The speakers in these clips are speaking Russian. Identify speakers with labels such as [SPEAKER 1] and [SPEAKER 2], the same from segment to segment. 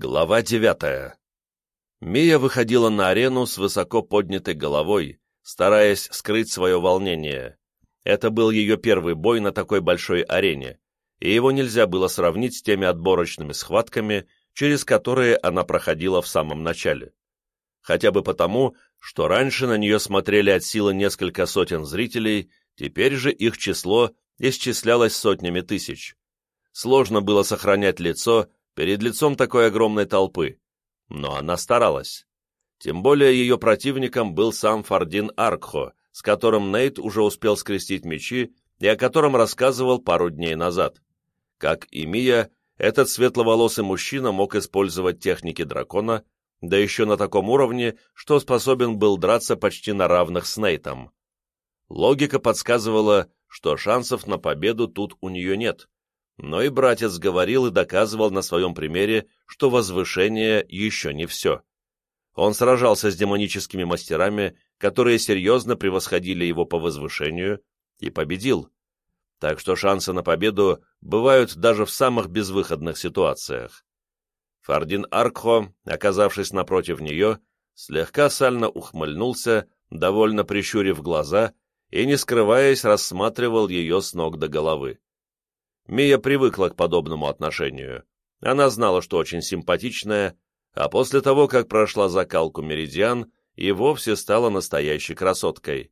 [SPEAKER 1] Глава девятая. Мия выходила на арену с высоко поднятой головой, стараясь скрыть свое волнение. Это был ее первый бой на такой большой арене, и его нельзя было сравнить с теми отборочными схватками, через которые она проходила в самом начале. Хотя бы потому, что раньше на нее смотрели от силы несколько сотен зрителей, теперь же их число исчислялось сотнями тысяч. Сложно было сохранять лицо, перед лицом такой огромной толпы, но она старалась. Тем более ее противником был сам Фардин Аркхо, с которым Нейт уже успел скрестить мечи и о котором рассказывал пару дней назад. Как и Мия, этот светловолосый мужчина мог использовать техники дракона, да еще на таком уровне, что способен был драться почти на равных с Нейтом. Логика подсказывала, что шансов на победу тут у нее нет, но и братец говорил и доказывал на своем примере, что возвышение еще не все. Он сражался с демоническими мастерами, которые серьезно превосходили его по возвышению, и победил. Так что шансы на победу бывают даже в самых безвыходных ситуациях. Фардин Аркхо, оказавшись напротив нее, слегка сально ухмыльнулся, довольно прищурив глаза, и, не скрываясь, рассматривал ее с ног до головы. Мия привыкла к подобному отношению. Она знала, что очень симпатичная, а после того, как прошла закалку Меридиан, и вовсе стала настоящей красоткой.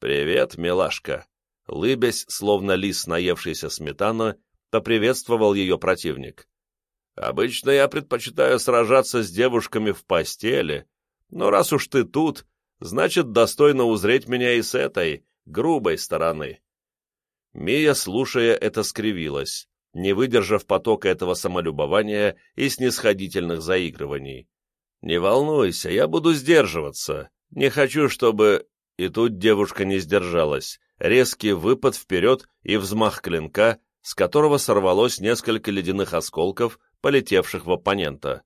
[SPEAKER 1] «Привет, милашка!» Лыбясь, словно лис, наевшийся сметана, поприветствовал ее противник. «Обычно я предпочитаю сражаться с девушками в постели, но раз уж ты тут, значит, достойно узреть меня и с этой, грубой стороны». Мия, слушая это, скривилась, не выдержав потока этого самолюбования и снисходительных заигрываний. «Не волнуйся, я буду сдерживаться. Не хочу, чтобы...» И тут девушка не сдержалась. Резкий выпад вперед и взмах клинка, с которого сорвалось несколько ледяных осколков, полетевших в оппонента.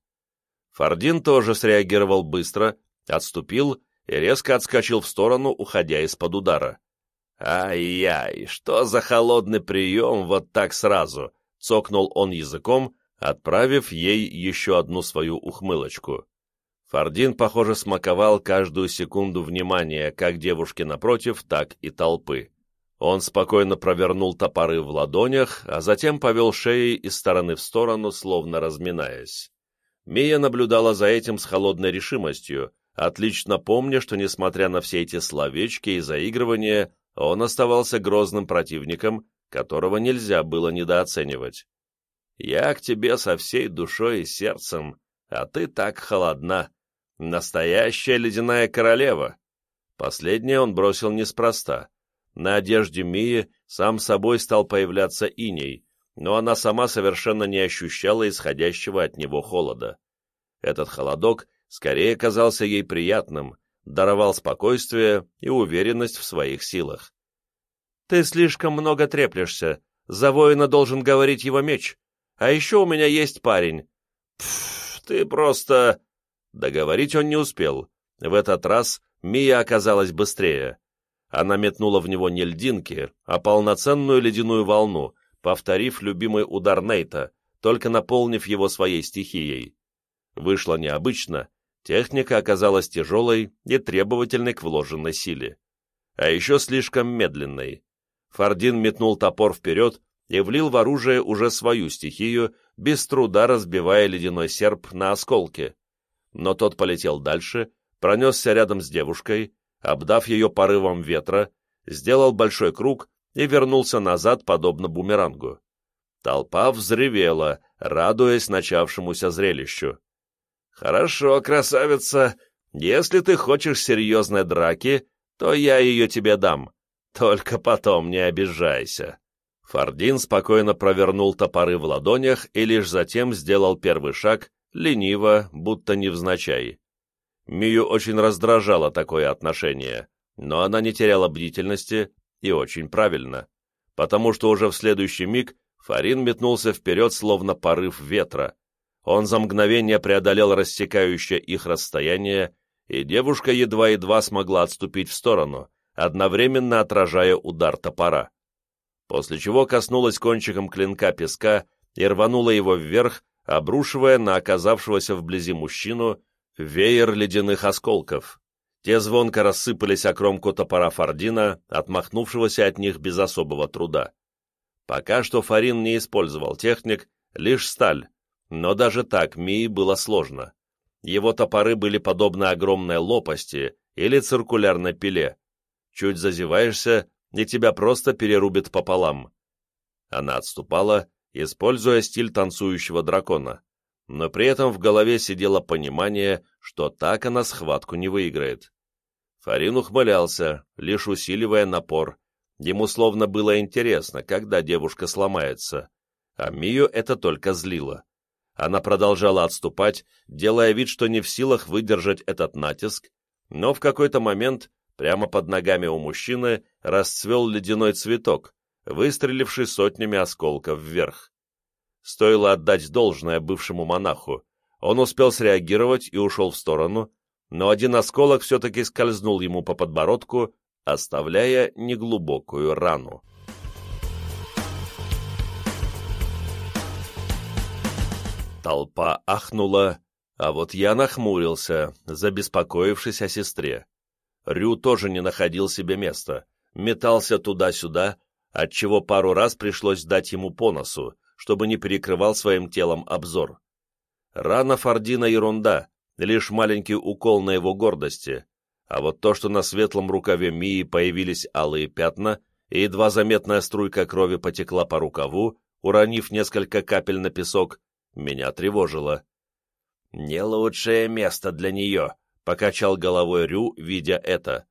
[SPEAKER 1] Фардин тоже среагировал быстро, отступил и резко отскочил в сторону, уходя из-под удара. «Ай-яй, что за холодный прием вот так сразу?» — цокнул он языком, отправив ей еще одну свою ухмылочку. Фардин, похоже, смаковал каждую секунду внимания как девушки напротив, так и толпы. Он спокойно провернул топоры в ладонях, а затем повел шеей из стороны в сторону, словно разминаясь. Мия наблюдала за этим с холодной решимостью, отлично помня, что, несмотря на все эти словечки и заигрывания, он оставался грозным противником, которого нельзя было недооценивать. «Я к тебе со всей душой и сердцем, а ты так холодна. Настоящая ледяная королева!» Последнее он бросил неспроста. На одежде Мии сам собой стал появляться иней, но она сама совершенно не ощущала исходящего от него холода. Этот холодок скорее казался ей приятным, даровал спокойствие и уверенность в своих силах. «Ты слишком много треплешься. За воина должен говорить его меч. А еще у меня есть парень». «Пф, ты просто...» Договорить он не успел. В этот раз Мия оказалась быстрее. Она метнула в него не льдинки, а полноценную ледяную волну, повторив любимый удар Нейта, только наполнив его своей стихией. Вышло необычно, Техника оказалась тяжелой и требовательной к вложенной силе. А еще слишком медленной. Фардин метнул топор вперед и влил в оружие уже свою стихию, без труда разбивая ледяной серп на осколки. Но тот полетел дальше, пронесся рядом с девушкой, обдав ее порывом ветра, сделал большой круг и вернулся назад, подобно бумерангу. Толпа взревела, радуясь начавшемуся зрелищу. «Хорошо, красавица. Если ты хочешь серьезной драки, то я ее тебе дам. Только потом не обижайся». Фардин спокойно провернул топоры в ладонях и лишь затем сделал первый шаг, лениво, будто невзначай. Мию очень раздражало такое отношение, но она не теряла бдительности и очень правильно, потому что уже в следующий миг Фарин метнулся вперед, словно порыв ветра, он за мгновение преодолел рассекающее их расстояние, и девушка едва-едва смогла отступить в сторону, одновременно отражая удар топора. После чего коснулась кончиком клинка песка и рванула его вверх, обрушивая на оказавшегося вблизи мужчину веер ледяных осколков. Те звонко рассыпались о кромку топора Фардина, отмахнувшегося от них без особого труда. Пока что Фарин не использовал техник, лишь сталь, но даже так Мии было сложно. Его топоры были подобны огромной лопасти или циркулярной пиле. Чуть зазеваешься, и тебя просто перерубит пополам. Она отступала, используя стиль танцующего дракона, но при этом в голове сидело понимание, что так она схватку не выиграет. Фарин ухмылялся, лишь усиливая напор. Ему словно было интересно, когда девушка сломается, а Мию это только злило. Она продолжала отступать, делая вид, что не в силах выдержать этот натиск, но в какой-то момент прямо под ногами у мужчины расцвел ледяной цветок, выстреливший сотнями осколков вверх. Стоило отдать должное бывшему монаху. Он успел среагировать и ушел в сторону, но один осколок все-таки скользнул ему по подбородку, оставляя неглубокую рану. Толпа ахнула, а вот я нахмурился, забеспокоившись о сестре. Рю тоже не находил себе места, метался туда-сюда, отчего пару раз пришлось дать ему по носу, чтобы не перекрывал своим телом обзор. Рана Фордина ерунда, лишь маленький укол на его гордости, а вот то, что на светлом рукаве Мии появились алые пятна, и едва заметная струйка крови потекла по рукаву, уронив несколько капель на песок, меня тревожило. «Не лучшее место для нее», — покачал головой Рю, видя это.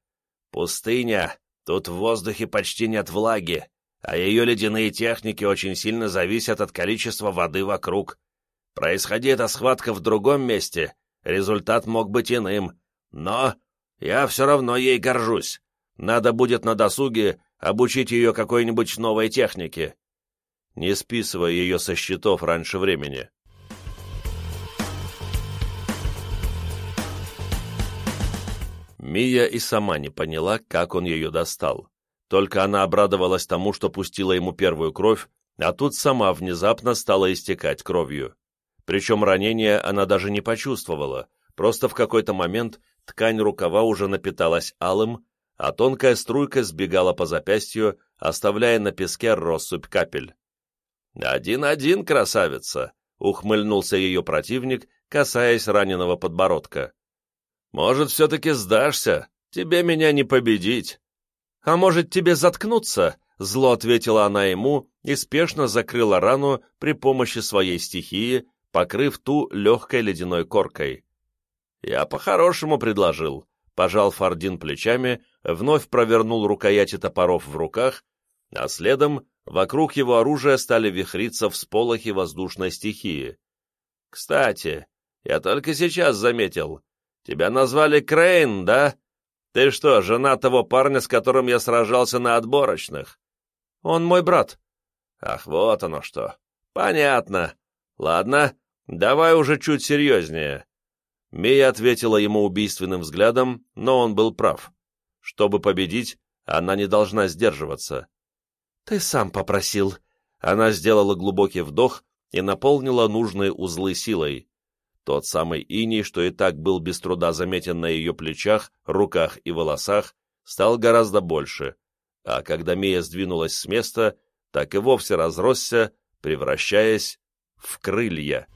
[SPEAKER 1] «Пустыня, тут в воздухе почти нет влаги, а ее ледяные техники очень сильно зависят от количества воды вокруг. Происходи эта схватка в другом месте, результат мог быть иным, но я все равно ей горжусь. Надо будет на досуге обучить ее какой-нибудь новой технике не списывая ее со счетов раньше времени. Мия и сама не поняла, как он ее достал. Только она обрадовалась тому, что пустила ему первую кровь, а тут сама внезапно стала истекать кровью. Причем ранение она даже не почувствовала, просто в какой-то момент ткань рукава уже напиталась алым, а тонкая струйка сбегала по запястью, оставляя на песке россыпь капель. «Один-один, красавица!» — ухмыльнулся ее противник, касаясь раненого подбородка. «Может, все-таки сдашься? Тебе меня не победить!» «А может, тебе заткнуться?» — зло ответила она ему и спешно закрыла рану при помощи своей стихии, покрыв ту легкой ледяной коркой. «Я по-хорошему предложил», — пожал Фардин плечами, вновь провернул рукояти топоров в руках, а следом Вокруг его оружия стали вихриться всполохи воздушной стихии. «Кстати, я только сейчас заметил. Тебя назвали Крейн, да? Ты что, жена того парня, с которым я сражался на отборочных?» «Он мой брат». «Ах, вот оно что. Понятно. Ладно, давай уже чуть серьезнее». Мия ответила ему убийственным взглядом, но он был прав. Чтобы победить, она не должна сдерживаться. «Ты сам попросил». Она сделала глубокий вдох и наполнила нужные узлы силой. Тот самый иней, что и так был без труда заметен на ее плечах, руках и волосах, стал гораздо больше, а когда Мия сдвинулась с места, так и вовсе разросся, превращаясь в крылья.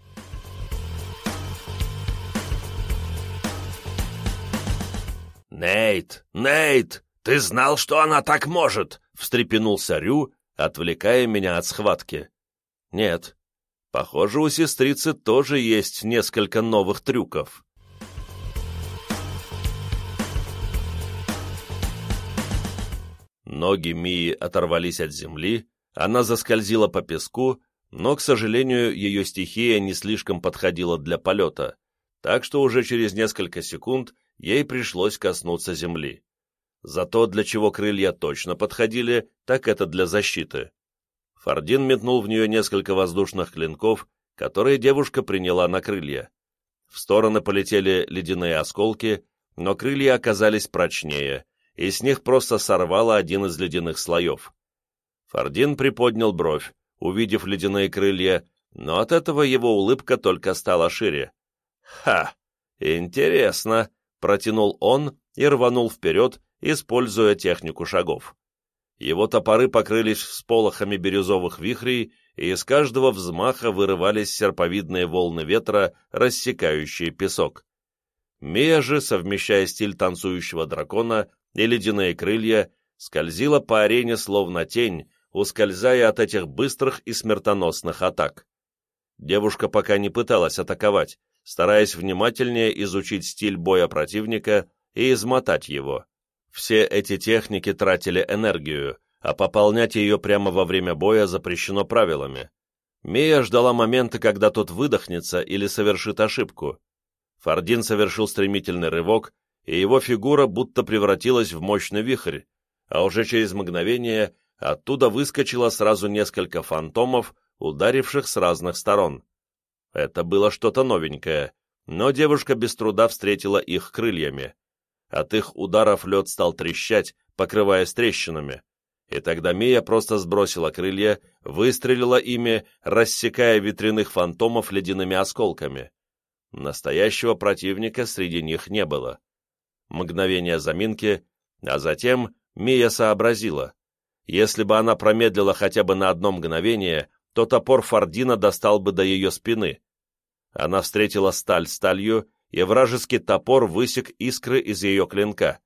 [SPEAKER 1] «Нейт! Нейт! Ты знал, что она так может!» — встрепенулся Рю, отвлекая меня от схватки. «Нет, похоже, у сестрицы тоже есть несколько новых трюков». Ноги Мии оторвались от земли, она заскользила по песку, но, к сожалению, ее стихия не слишком подходила для полета, так что уже через несколько секунд ей пришлось коснуться земли. Зато для чего крылья точно подходили, так это для защиты. Фардин метнул в нее несколько воздушных клинков, которые девушка приняла на крылья. В стороны полетели ледяные осколки, но крылья оказались прочнее, и с них просто сорвало один из ледяных слоев. Фардин приподнял бровь, увидев ледяные крылья, но от этого его улыбка только стала шире. «Ха! Интересно!» — протянул он и рванул вперед, используя технику шагов. Его топоры покрылись всполохами бирюзовых вихрей, и из каждого взмаха вырывались серповидные волны ветра, рассекающие песок. Мия же, совмещая стиль танцующего дракона и ледяные крылья, скользила по арене словно тень, ускользая от этих быстрых и смертоносных атак. Девушка пока не пыталась атаковать, стараясь внимательнее изучить стиль боя противника и измотать его. Все эти техники тратили энергию, а пополнять ее прямо во время боя запрещено правилами. Мия ждала момента, когда тот выдохнется или совершит ошибку. Фардин совершил стремительный рывок, и его фигура будто превратилась в мощный вихрь, а уже через мгновение оттуда выскочило сразу несколько фантомов, ударивших с разных сторон. Это было что-то новенькое, но девушка без труда встретила их крыльями. От их ударов лед стал трещать, покрываясь трещинами. И тогда Мия просто сбросила крылья, выстрелила ими, рассекая ветряных фантомов ледяными осколками. Настоящего противника среди них не было. Мгновение заминки, а затем Мия сообразила. Если бы она промедлила хотя бы на одно мгновение, то топор Фордина достал бы до ее спины. Она встретила сталь сталью, и вражеский топор высек искры из ее клинка.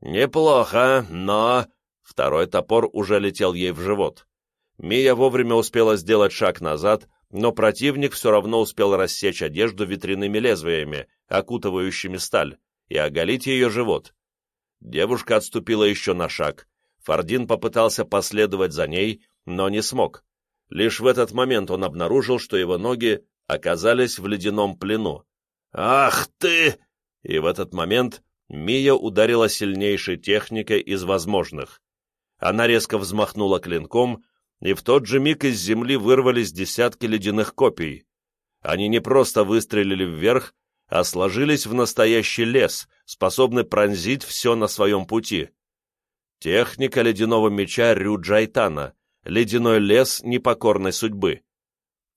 [SPEAKER 1] «Неплохо, но...» Второй топор уже летел ей в живот. Мия вовремя успела сделать шаг назад, но противник все равно успел рассечь одежду ветряными лезвиями, окутывающими сталь, и оголить ее живот. Девушка отступила еще на шаг. Фардин попытался последовать за ней, но не смог. Лишь в этот момент он обнаружил, что его ноги оказались в ледяном плену. «Ах ты!» И в этот момент Мия ударила сильнейшей техникой из возможных. Она резко взмахнула клинком, и в тот же миг из земли вырвались десятки ледяных копий. Они не просто выстрелили вверх, а сложились в настоящий лес, способный пронзить все на своем пути. Техника ледяного меча Рю Джайтана, ледяной лес непокорной судьбы.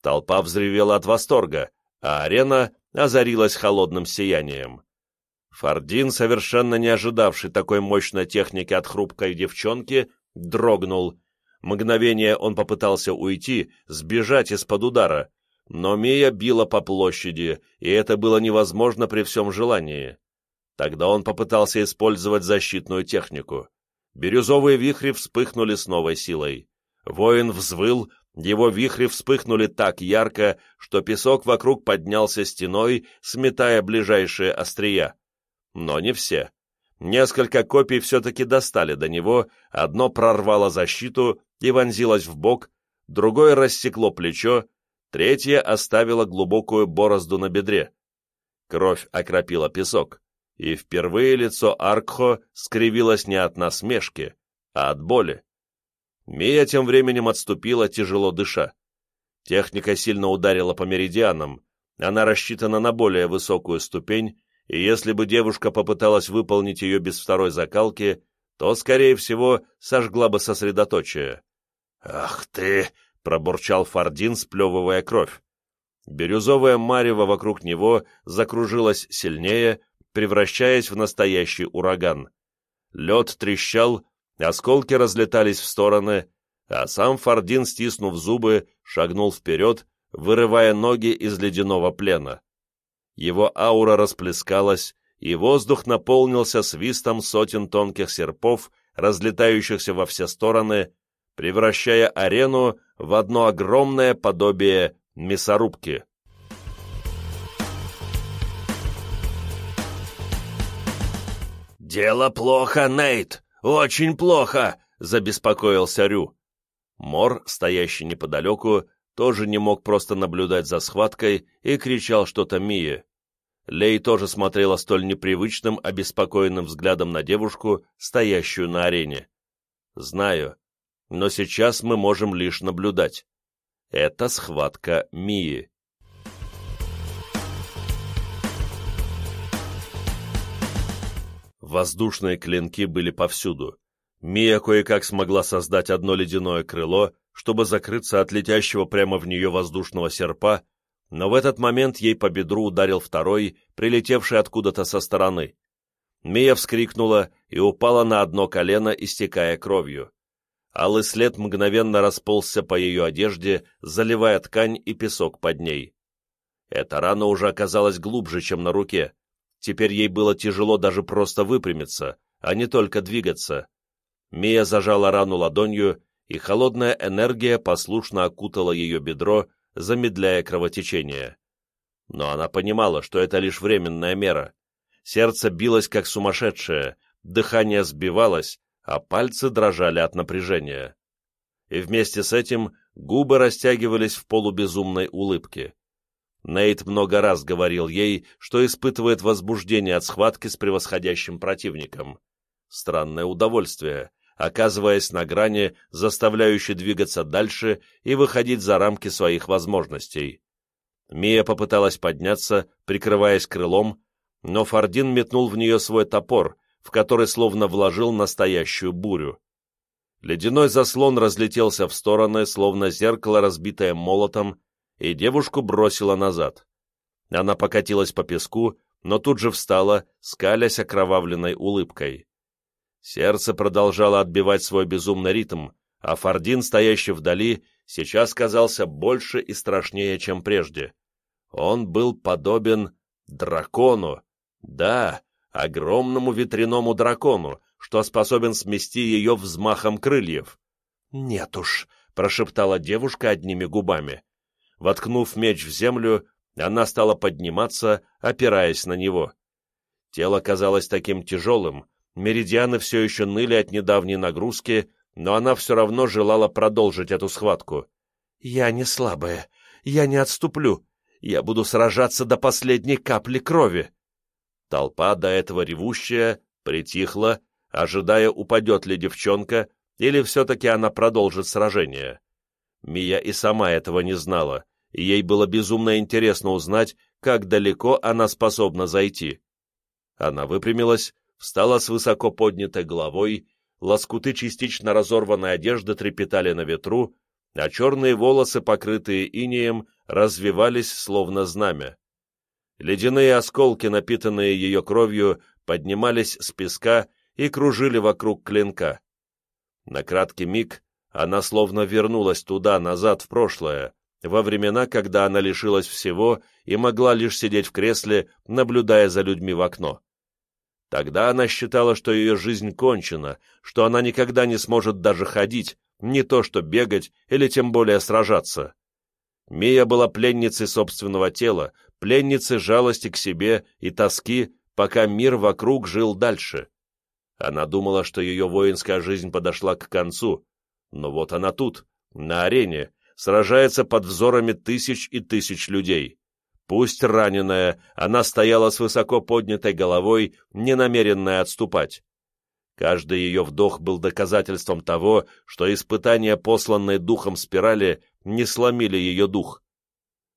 [SPEAKER 1] Толпа взревела от восторга, а арена озарилась холодным сиянием. Фардин, совершенно не ожидавший такой мощной техники от хрупкой девчонки, дрогнул. Мгновение он попытался уйти, сбежать из-под удара, но Мия била по площади, и это было невозможно при всем желании. Тогда он попытался использовать защитную технику. Бирюзовые вихри вспыхнули с новой силой. Воин взвыл, его вихри вспыхнули так ярко, что песок вокруг поднялся стеной, сметая ближайшие острия. Но не все. Несколько копий все-таки достали до него, одно прорвало защиту и вонзилось в бок, другое рассекло плечо, третье оставило глубокую борозду на бедре. Кровь окропила песок, и впервые лицо Аркхо скривилось не от насмешки, а от боли. Мия тем временем отступила, тяжело дыша. Техника сильно ударила по меридианам, она рассчитана на более высокую ступень, и если бы девушка попыталась выполнить ее без второй закалки, то, скорее всего, сожгла бы сосредоточие. «Ах ты!» — пробурчал Фардин, сплевывая кровь. Бирюзовая марево вокруг него закружилась сильнее, превращаясь в настоящий ураган. Лед трещал, Осколки разлетались в стороны, а сам Фардин, стиснув зубы, шагнул вперед, вырывая ноги из ледяного плена. Его аура расплескалась, и воздух наполнился свистом сотен тонких серпов, разлетающихся во все стороны, превращая арену в одно огромное подобие мясорубки. «Дело плохо, Нейт!» «Очень плохо!» — забеспокоился Рю. Мор, стоящий неподалеку, тоже не мог просто наблюдать за схваткой и кричал что-то Мие. Лей тоже смотрела столь непривычным, обеспокоенным взглядом на девушку, стоящую на арене. «Знаю, но сейчас мы можем лишь наблюдать. Это схватка Мии». Воздушные клинки были повсюду. Мия кое-как смогла создать одно ледяное крыло, чтобы закрыться от летящего прямо в нее воздушного серпа, но в этот момент ей по бедру ударил второй, прилетевший откуда-то со стороны. Мия вскрикнула и упала на одно колено, истекая кровью. Алый след мгновенно расползся по ее одежде, заливая ткань и песок под ней. Эта рана уже оказалась глубже, чем на руке. Теперь ей было тяжело даже просто выпрямиться, а не только двигаться. Мия зажала рану ладонью, и холодная энергия послушно окутала ее бедро, замедляя кровотечение. Но она понимала, что это лишь временная мера. Сердце билось как сумасшедшее, дыхание сбивалось, а пальцы дрожали от напряжения. И вместе с этим губы растягивались в полубезумной улыбке. Нейт много раз говорил ей, что испытывает возбуждение от схватки с превосходящим противником. Странное удовольствие, оказываясь на грани, заставляющей двигаться дальше и выходить за рамки своих возможностей. Мия попыталась подняться, прикрываясь крылом, но Фардин метнул в нее свой топор, в который словно вложил настоящую бурю. Ледяной заслон разлетелся в стороны, словно зеркало, разбитое молотом, и девушку бросило назад. Она покатилась по песку, но тут же встала, скалясь окровавленной улыбкой. Сердце продолжало отбивать свой безумный ритм, а Фардин, стоящий вдали, сейчас казался больше и страшнее, чем прежде. Он был подобен дракону. Да, огромному ветряному дракону, что способен смести ее взмахом крыльев. «Нет уж», — прошептала девушка одними губами. Воткнув меч в землю, она стала подниматься, опираясь на него. Тело казалось таким тяжелым, меридианы все еще ныли от недавней нагрузки, но она все равно желала продолжить эту схватку. «Я не слабая, я не отступлю, я буду сражаться до последней капли крови!» Толпа, до этого ревущая, притихла, ожидая, упадет ли девчонка, или все-таки она продолжит сражение. Мия и сама этого не знала, и ей было безумно интересно узнать, как далеко она способна зайти. Она выпрямилась, встала с высоко поднятой головой, лоскуты частично разорванной одежды трепетали на ветру, а черные волосы, покрытые инеем, развивались словно знамя. Ледяные осколки, напитанные ее кровью, поднимались с песка и кружили вокруг клинка. На краткий миг она словно вернулась туда, назад, в прошлое, во времена, когда она лишилась всего и могла лишь сидеть в кресле, наблюдая за людьми в окно. Тогда она считала, что ее жизнь кончена, что она никогда не сможет даже ходить, не то что бегать или тем более сражаться. Мия была пленницей собственного тела, пленницей жалости к себе и тоски, пока мир вокруг жил дальше. Она думала, что ее воинская жизнь подошла к концу, но вот она тут, на арене, сражается под взорами тысяч и тысяч людей. Пусть раненая, она стояла с высоко поднятой головой, не намеренная отступать. Каждый ее вдох был доказательством того, что испытания, посланные духом спирали, не сломили ее дух.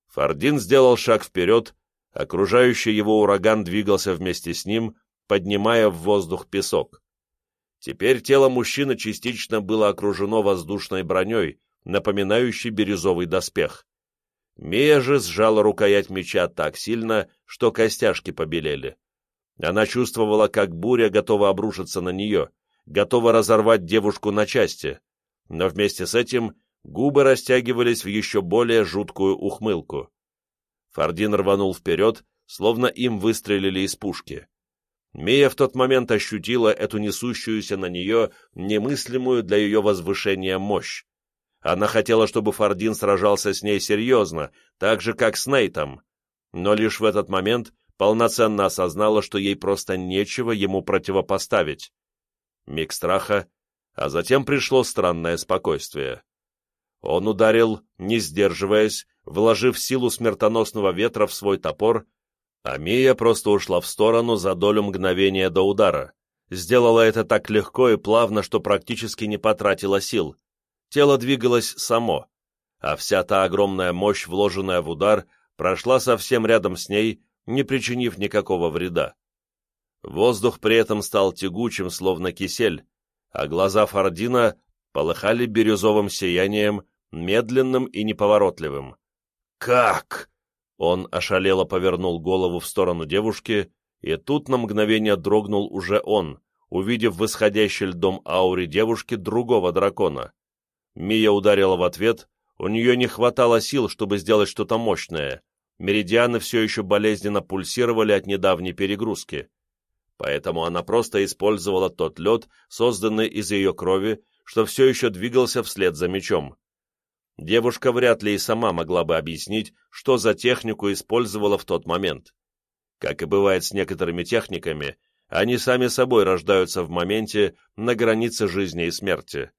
[SPEAKER 1] Фардин сделал шаг вперед, окружающий его ураган двигался вместе с ним, поднимая в воздух песок. Теперь тело мужчины частично было окружено воздушной броней, напоминающей бирюзовый доспех. Мия же сжала рукоять меча так сильно, что костяшки побелели. Она чувствовала, как буря готова обрушиться на нее, готова разорвать девушку на части, но вместе с этим губы растягивались в еще более жуткую ухмылку. Фардин рванул вперед, словно им выстрелили из пушки. Мия в тот момент ощутила эту несущуюся на нее немыслимую для ее возвышения мощь. Она хотела, чтобы Фардин сражался с ней серьезно, так же, как с Нейтом, но лишь в этот момент полноценно осознала, что ей просто нечего ему противопоставить. Миг страха, а затем пришло странное спокойствие. Он ударил, не сдерживаясь, вложив силу смертоносного ветра в свой топор, а Мия просто ушла в сторону за долю мгновения до удара. Сделала это так легко и плавно, что практически не потратила сил. Тело двигалось само, а вся та огромная мощь, вложенная в удар, прошла совсем рядом с ней, не причинив никакого вреда. Воздух при этом стал тягучим, словно кисель, а глаза Фардина полыхали бирюзовым сиянием, медленным и неповоротливым. «Как?» Он ошалело повернул голову в сторону девушки, и тут на мгновение дрогнул уже он, увидев в исходящей льдом ауре девушки другого дракона. Мия ударила в ответ, у нее не хватало сил, чтобы сделать что-то мощное. Меридианы все еще болезненно пульсировали от недавней перегрузки. Поэтому она просто использовала тот лед, созданный из ее крови, что все еще двигался вслед за мечом. Девушка вряд ли и сама могла бы объяснить, что за технику использовала в тот момент. Как и бывает с некоторыми техниками, они сами собой рождаются в моменте на границе жизни и смерти.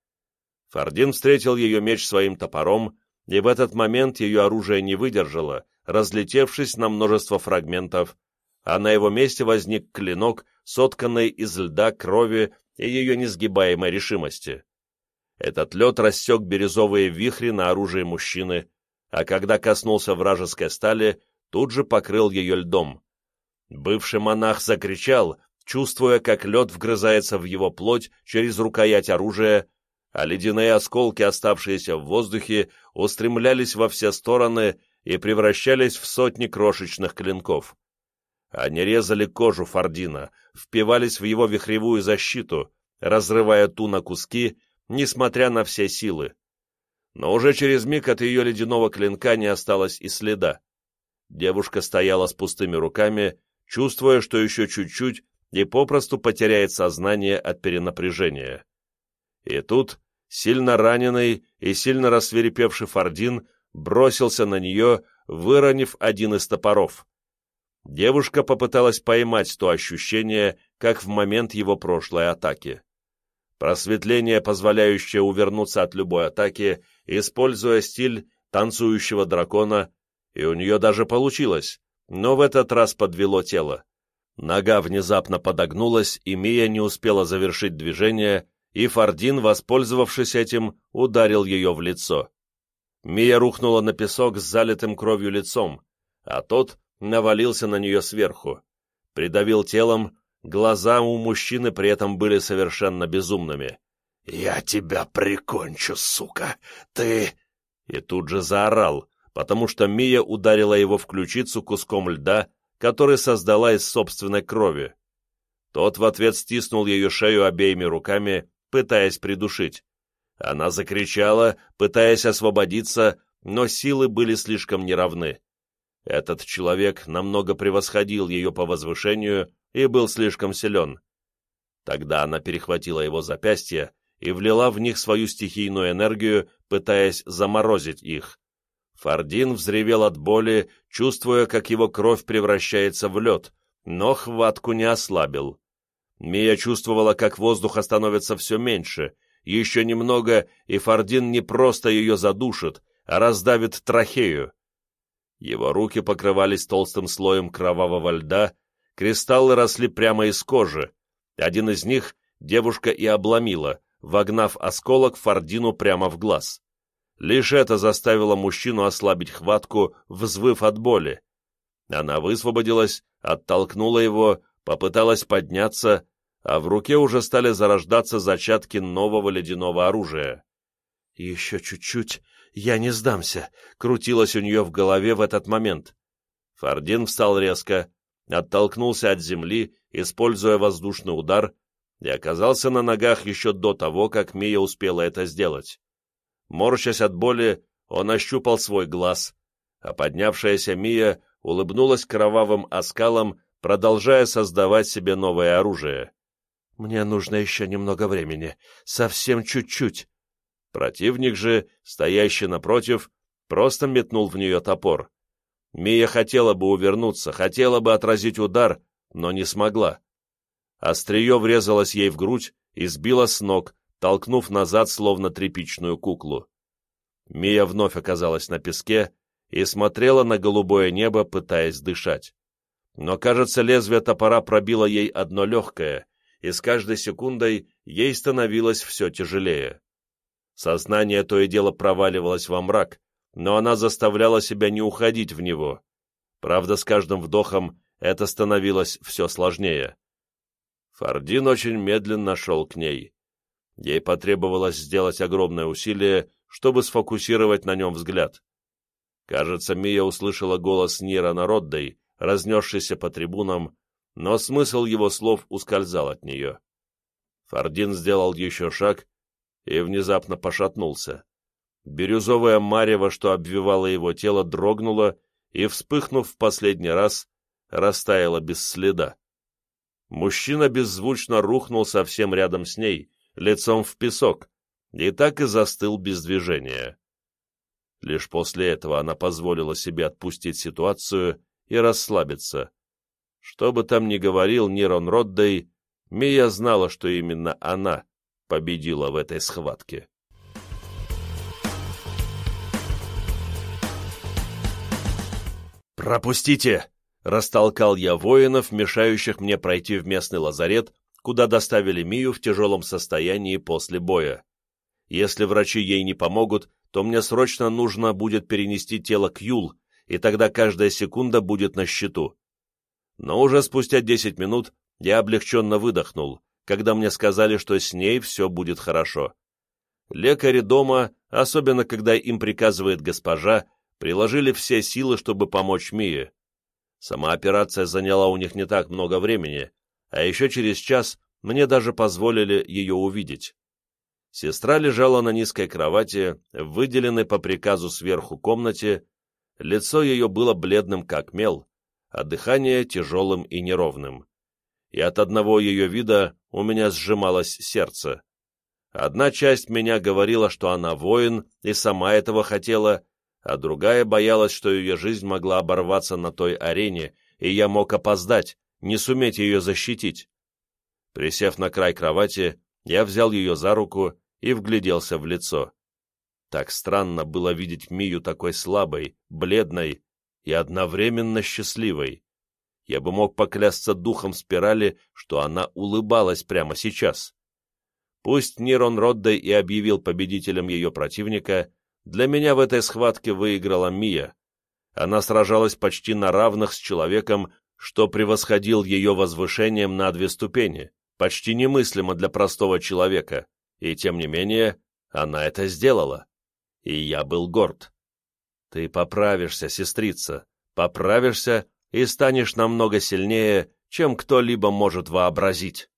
[SPEAKER 1] Фардин встретил ее меч своим топором, и в этот момент ее оружие не выдержало, разлетевшись на множество фрагментов, а на его месте возник клинок, сотканный из льда, крови и ее несгибаемой решимости. Этот лед рассек бирюзовые вихри на оружии мужчины, а когда коснулся вражеской стали, тут же покрыл ее льдом. Бывший монах закричал, чувствуя, как лед вгрызается в его плоть через рукоять оружия, а ледяные осколки, оставшиеся в воздухе, устремлялись во все стороны и превращались в сотни крошечных клинков. Они резали кожу Фордина, впивались в его вихревую защиту, разрывая ту на куски, несмотря на все силы. Но уже через миг от ее ледяного клинка не осталось и следа. Девушка стояла с пустыми руками, чувствуя, что еще чуть-чуть, и попросту потеряет сознание от перенапряжения. И тут сильно раненый и сильно рассверепевший Фордин бросился на нее, выронив один из топоров. Девушка попыталась поймать то ощущение, как в момент его прошлой атаки. Просветление, позволяющее увернуться от любой атаки, используя стиль танцующего дракона, и у нее даже получилось, но в этот раз подвело тело. Нога внезапно подогнулась, и Мия не успела завершить движение, и Фардин, воспользовавшись этим, ударил ее в лицо. Мия рухнула на песок с залитым кровью лицом, а тот навалился на нее сверху. Придавил телом, глаза у мужчины при этом были совершенно безумными. «Я тебя прикончу, сука! Ты...» И тут же заорал, потому что Мия ударила его в ключицу куском льда, который создала из собственной крови. Тот в ответ стиснул ее шею обеими руками, пытаясь придушить. Она закричала, пытаясь освободиться, но силы были слишком неравны. Этот человек намного превосходил ее по возвышению и был слишком силен. Тогда она перехватила его запястья и влила в них свою стихийную энергию, пытаясь заморозить их. Фардин взревел от боли, чувствуя, как его кровь превращается в лед, но хватку не ослабил. Мия чувствовала, как воздуха становится все меньше. Еще немного, и Фардин не просто ее задушит, а раздавит трахею. Его руки покрывались толстым слоем кровавого льда, кристаллы росли прямо из кожи. Один из них девушка и обломила, вогнав осколок Фардину прямо в глаз. Лишь это заставило мужчину ослабить хватку, взвыв от боли. Она высвободилась, оттолкнула его, попыталась подняться, а в руке уже стали зарождаться зачатки нового ледяного оружия. «Еще чуть-чуть, я не сдамся», — крутилось у нее в голове в этот момент. Фардин встал резко, оттолкнулся от земли, используя воздушный удар, и оказался на ногах еще до того, как Мия успела это сделать. Морщась от боли, он ощупал свой глаз, а поднявшаяся Мия улыбнулась кровавым оскалом, продолжая создавать себе новое оружие. Мне нужно еще немного времени. Совсем чуть-чуть. Противник же, стоящий напротив, просто метнул в нее топор. Мия хотела бы увернуться, хотела бы отразить удар, но не смогла. Острие врезалось ей в грудь и сбило с ног, толкнув назад, словно тряпичную куклу. Мия вновь оказалась на песке и смотрела на голубое небо, пытаясь дышать. Но, кажется, лезвие топора пробило ей одно легкое, и с каждой секундой ей становилось все тяжелее. Сознание то и дело проваливалось во мрак, но она заставляла себя не уходить в него. Правда, с каждым вдохом это становилось все сложнее. Фардин очень медленно шел к ней. Ей потребовалось сделать огромное усилие, чтобы сфокусировать на нем взгляд. Кажется, Мия услышала голос Нира Народдой, разнесшийся по трибунам, но смысл его слов ускользал от нее. Фардин сделал еще шаг и внезапно пошатнулся. Бирюзовое марево, что обвивало его тело, дрогнуло и, вспыхнув в последний раз, растаяло без следа. Мужчина беззвучно рухнул совсем рядом с ней, лицом в песок, и так и застыл без движения. Лишь после этого она позволила себе отпустить ситуацию и расслабиться. Что бы там ни говорил Нирон Роддей, Мия знала, что именно она победила в этой схватке. «Пропустите!» — растолкал я воинов, мешающих мне пройти в местный лазарет, куда доставили Мию в тяжелом состоянии после боя. Если врачи ей не помогут, то мне срочно нужно будет перенести тело к Юл, и тогда каждая секунда будет на счету. Но уже спустя десять минут я облегченно выдохнул, когда мне сказали, что с ней все будет хорошо. Лекари дома, особенно когда им приказывает госпожа, приложили все силы, чтобы помочь Мие. Сама операция заняла у них не так много времени, а еще через час мне даже позволили ее увидеть. Сестра лежала на низкой кровати, выделенной по приказу сверху комнате, лицо ее было бледным как мел, а дыхание тяжелым и неровным. И от одного ее вида у меня сжималось сердце. Одна часть меня говорила, что она воин и сама этого хотела, а другая боялась, что ее жизнь могла оборваться на той арене, и я мог опоздать, не суметь ее защитить. Присев на край кровати, я взял ее за руку и вгляделся в лицо. Так странно было видеть Мию такой слабой, бледной и одновременно счастливой. Я бы мог поклясться духом спирали, что она улыбалась прямо сейчас. Пусть Нирон Роддей и объявил победителем ее противника, для меня в этой схватке выиграла Мия. Она сражалась почти на равных с человеком, что превосходил ее возвышением на две ступени, почти немыслимо для простого человека, и тем не менее, она это сделала. И я был горд. Ты поправишься, сестрица, поправишься и станешь намного сильнее, чем кто-либо может вообразить.